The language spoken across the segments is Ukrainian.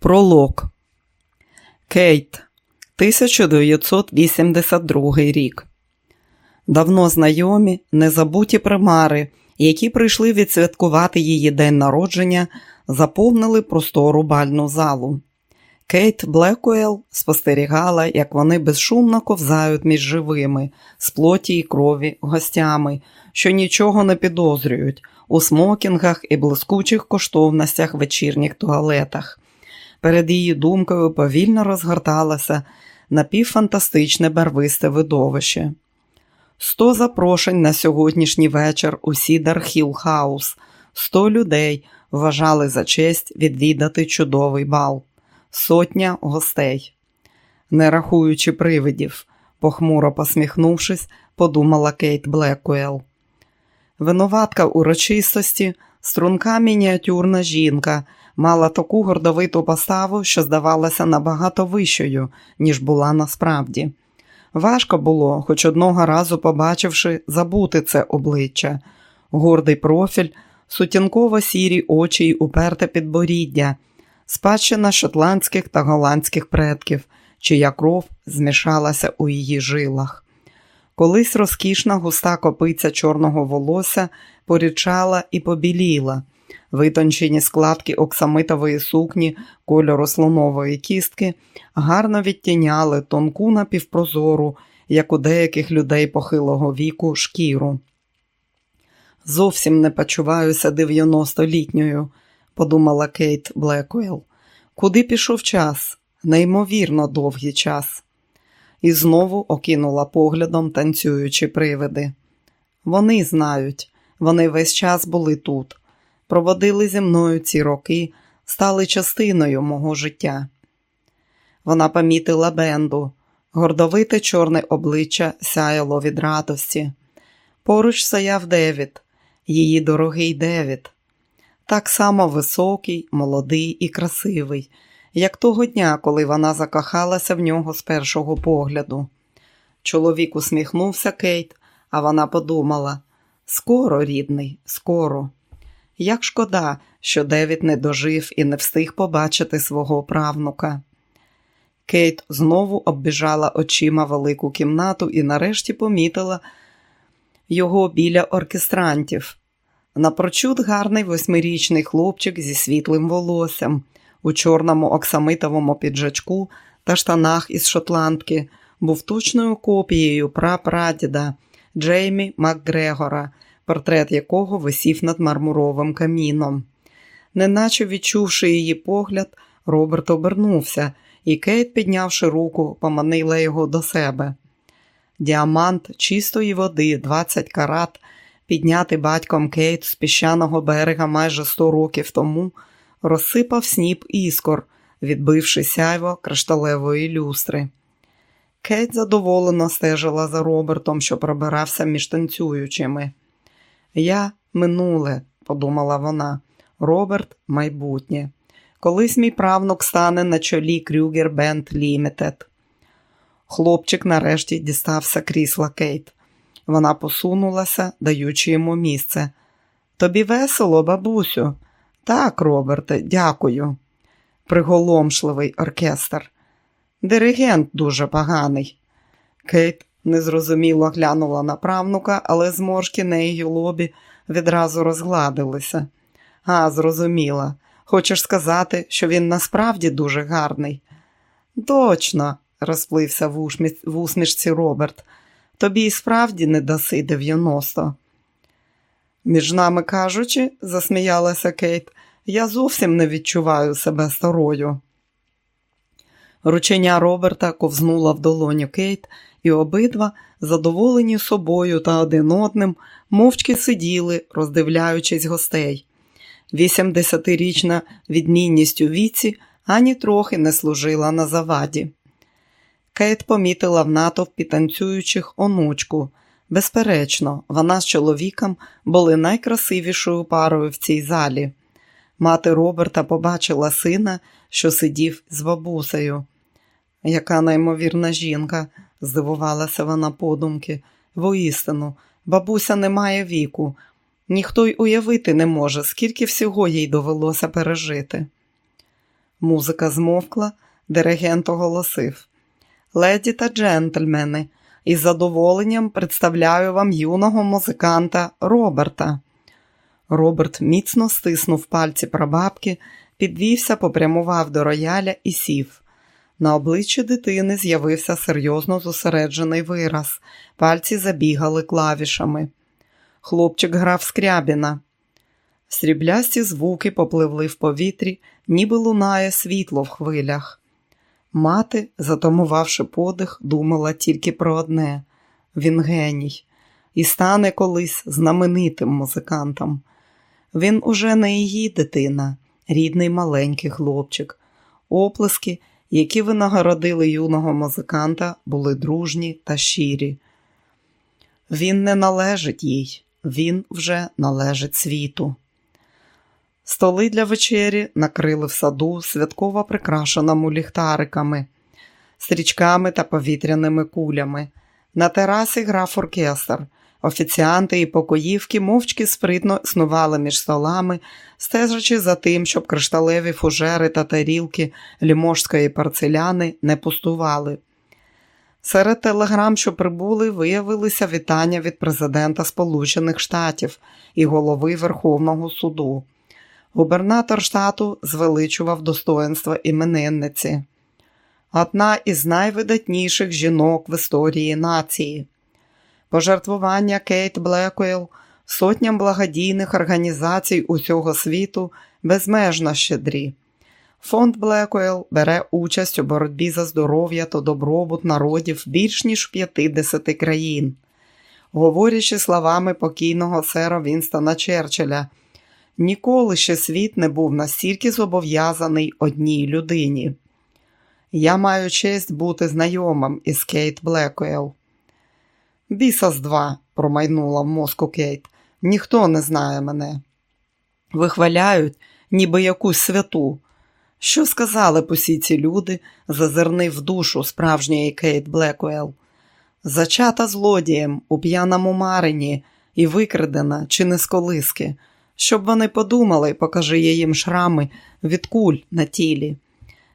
Пролог Кейт, 1982 рік. Давно знайомі, незабуті примари, які прийшли відсвяткувати її день народження, заповнили простору бальну залу. Кейт Блекуел спостерігала, як вони безшумно ковзають між живими, з плоті й крові, гостями, що нічого не підозрюють, у смокінгах і блискучих коштовностях вечірніх туалетах. Перед її думкою повільно розгорталося напівфантастичне барвисте видовище. Сто запрошень на сьогоднішній вечір у Сідар Хіл Хаус, сто людей вважали за честь відвідати чудовий бал, сотня гостей. Не рахуючи привидів, похмуро посміхнувшись, подумала Кейт Блекуел. Винуватка урочистості, струнка мініатюрна жінка, мала таку гордовиту поставу, що здавалася набагато вищою, ніж була насправді. Важко було, хоч одного разу побачивши, забути це обличчя, гордий профіль, сутінково сірі очі й уперте підборіддя, спадщина шотландських та голландських предків, чия кров змішалася у її жилах. Колись розкішна густа копиця чорного волосся порічала і побіліла. Витончені складки оксамитової сукні кольору слонової кістки гарно відтіняли тонку напівпрозору, як у деяких людей похилого віку, шкіру. Зовсім не почуваюся дев'яностолітньою, подумала Кейт Блекуел. Куди пішов час? Неймовірно довгий час. І знову окинула поглядом танцюючі привиди. Вони знають, вони весь час були тут проводили зі мною ці роки, стали частиною мого життя. Вона помітила Бенду, гордовите чорне обличчя сяяло від радості. Поруч стояв Девід, її дорогий Девід, так само високий, молодий і красивий, як того дня, коли вона закохалася в нього з першого погляду. Чоловік усміхнувся Кейт, а вона подумала: скоро, рідний, скоро. Як шкода, що Девід не дожив і не встиг побачити свого правнука. Кейт знову оббіжала очима велику кімнату і нарешті помітила його біля оркестрантів. Напрочуд гарний восьмирічний хлопчик зі світлим волоссям, у чорному оксамитовому піджачку та штанах із шотландки, був точною копією прапрадіда Джеймі Макгрегора – портрет якого висів над мармуровим каміном. Неначе відчувши її погляд, Роберт обернувся, і Кейт, піднявши руку, поманила його до себе. Діамант чистої води, 20 карат, піднятий батьком Кейт з піщаного берега майже 100 років тому, розсипав сніп іскор, відбивши сяйво кришталевої люстри. Кейт задоволено стежила за Робертом, що пробирався між танцюючими. Я минуле, подумала вона, Роберт майбутнє. Колись мій правнук стане на чолі Крюгер Брент Лімітед. Хлопчик нарешті дістався крісла Кейт. Вона посунулася, даючи йому місце. Тобі весело, бабусю? Так, Роберте, дякую. Приголомшливий оркестр. Диригент дуже поганий. Кейт незрозуміло глянула на правнука, але зморшки на її лобі відразу розгладилися. А, зрозуміла. Хочеш сказати, що він насправді дуже гарний? Точно, розплився в, ушмі... в усмішці Роберт. Тобі і справді не даси 90. Між нами кажучи, засміялася Кейт, я зовсім не відчуваю себе старою. Ручення Роберта ковзнула в долоню Кейт, і обидва, задоволені собою та один одним, мовчки сиділи, роздивляючись гостей. Вісімдесятирічна відмінність у віці ані трохи не служила на заваді. Кейт помітила в натовпі танцюючих онучку. Безперечно, вона з чоловіком були найкрасивішою парою в цій залі. Мати Роберта побачила сина, що сидів з бабусею. Яка неймовірна жінка, здивувалася вона подумки. Воістину, бабуся не має віку. Ніхто й уявити не може, скільки всього їй довелося пережити. Музика змовкла, диригент оголосив. Леді та джентльмени, із задоволенням представляю вам юного музиканта Роберта. Роберт міцно стиснув пальці прабабки, підвівся, попрямував до рояля і сів. На обличчі дитини з'явився серйозно зосереджений вираз, пальці забігали клавішами. Хлопчик грав скрябіна. Сріблясті звуки попливли в повітрі, ніби лунає світло в хвилях. Мати, затамувавши подих, думала тільки про одне він геній, і стане колись знаменитим музикантом. Він уже не її дитина, рідний маленький хлопчик. Оплески, які винагородили юного музиканта, були дружні та щирі. Він не належить їй, він вже належить світу. Столи для вечері накрили в саду, святково прикрашеному ліхтариками, стрічками та повітряними кулями. На терасі грав оркестр. Офіціанти і покоївки мовчки спритно снували між столами, стежачи за тим, щоб кришталеві фужери та тарілки ліможської парцеляни не пустували. Серед телеграм, що прибули, виявилися вітання від президента Сполучених Штатів і голови Верховного суду. Губернатор штату звеличував достоинства іменинниці. Одна із найвидатніших жінок в історії нації. Пожертвування Кейт Блекуел сотням благодійних організацій усього світу безмежно щедрі. Фонд Блекуел бере участь у боротьбі за здоров'я та добробут народів більш ніж 50 країн. Говорячи словами покійного сера Вінстона Черчилля, ніколи ще світ не був настільки зобов'язаний одній людині. Я маю честь бути знайомим із Кейт Блекуел. Біса з два, промайнула в мозку Кейт. Ніхто не знає мене. Вихваляють, ніби якусь святу. Що сказали б усі ці люди, зазирни в душу справжньої Кейт Блекуел. Зачата злодієм у п'яному маренні і викрадена чи не з колиски, щоб вони подумали, покажи я їм шрами від куль на тілі.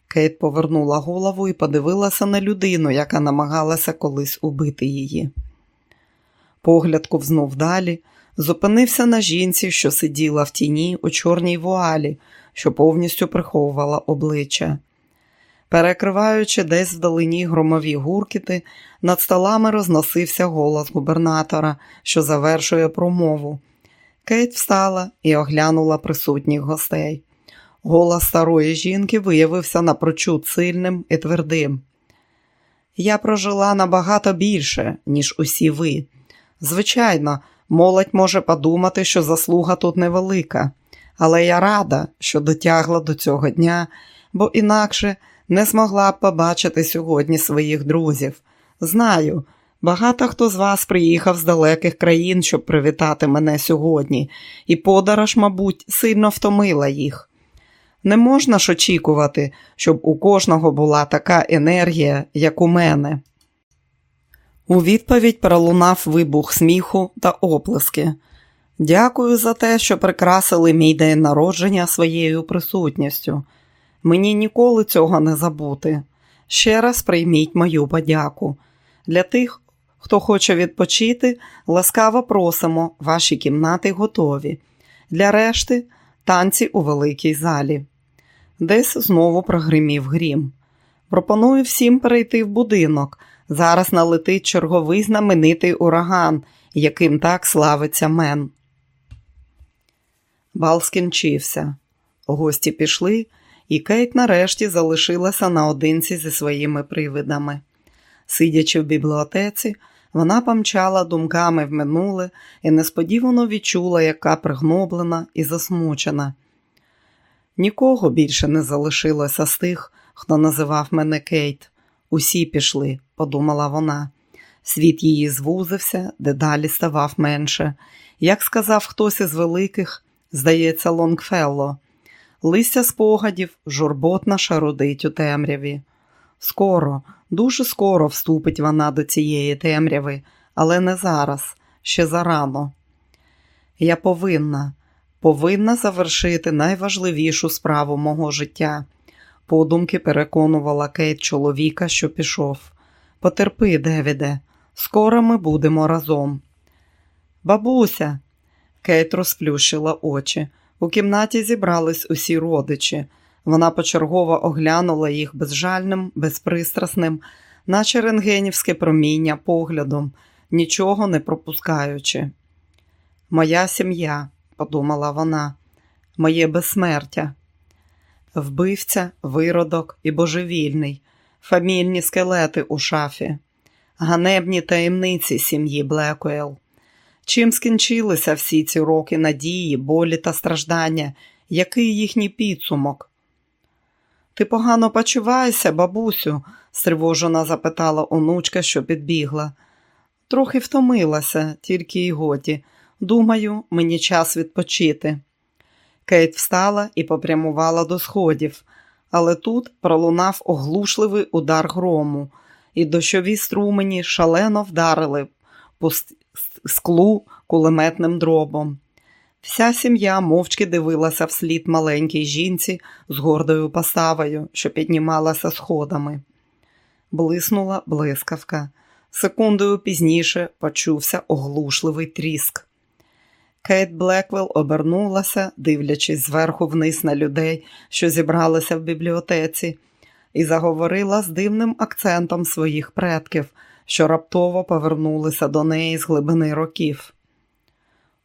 Кейт повернула голову і подивилася на людину, яка намагалася колись убити її. Погляд ковзнув далі, зупинився на жінці, що сиділа в тіні у чорній вуалі, що повністю приховувала обличчя. Перекриваючи десь вдалині громові гуркіти, над столами розносився голос губернатора, що завершує промову. Кейт встала і оглянула присутніх гостей. Голос старої жінки виявився напрочуд сильним і твердим. Я прожила набагато більше, ніж усі ви. Звичайно, молодь може подумати, що заслуга тут невелика, але я рада, що дотягла до цього дня, бо інакше не змогла б побачити сьогодні своїх друзів. Знаю, багато хто з вас приїхав з далеких країн, щоб привітати мене сьогодні, і подорож, мабуть, сильно втомила їх. Не можна ж очікувати, щоб у кожного була така енергія, як у мене. У відповідь пролунав вибух сміху та оплески. Дякую за те, що прикрасили мій день народження своєю присутністю. Мені ніколи цього не забути. Ще раз прийміть мою подяку. Для тих, хто хоче відпочити, ласкаво просимо, ваші кімнати готові. Для решти танці у великій залі. Десь знову прогримів грім. Пропоную всім перейти в будинок. Зараз налетить черговий знаменитий ураган, яким так славиться мен. Бал скінчився. Гості пішли, і Кейт нарешті залишилася наодинці зі своїми привидами. Сидячи в бібліотеці, вона помчала думками в минуле і несподівано відчула, яка пригноблена і засмучена. Нікого більше не залишилося з тих, хто називав мене Кейт. Усі пішли, подумала вона. Світ її звузився, дедалі ставав менше. Як сказав хтось із великих, здається, Лонгфелло, листя спогадів журботно шарудить у темряві. Скоро, дуже скоро вступить вона до цієї темряви, але не зараз, ще зарано. Я повинна, повинна завершити найважливішу справу мого життя. подумки переконувала Кейт чоловіка, що пішов. Потерпи, Девіде, скоро ми будемо разом. Бабуся, Кейт розплющила очі. У кімнаті зібрались усі родичі. Вона почергово оглянула їх безжальним, безпристрасним, наче рентгенівське проміння поглядом, нічого не пропускаючи. Моя сім'я, подумала вона, моє безсмертя. Вбивця, виродок і божевільний, фамільні скелети у шафі, ганебні таємниці сім'ї Блекуел. Чим скінчилися всі ці роки надії, болі та страждання, який їхній підсумок? Ти погано почуваєшся, бабусю? стривожено запитала онучка, що підбігла. Трохи втомилася, тільки й годі. Думаю, мені час відпочити. Кейт встала і попрямувала до сходів, але тут пролунав оглушливий удар грому, і дощові струмені шалено вдарили по склу кулеметним дробом. Вся сім'я мовчки дивилася вслід маленькій жінці з гордою поставою, що піднімалася сходами. Блиснула блискавка. Секундою пізніше почувся оглушливий тріск. Кейт Блеквелл обернулася, дивлячись зверху вниз на людей, що зібралися в бібліотеці, і заговорила з дивним акцентом своїх предків, що раптово повернулися до неї з глибини років.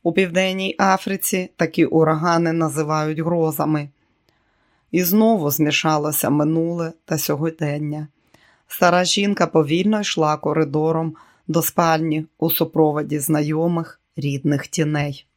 У Південній Африці такі урагани називають грозами. І знову змішалося минуле та сьогодення. Стара жінка повільно йшла коридором до спальні у супроводі знайомих рідних тіней.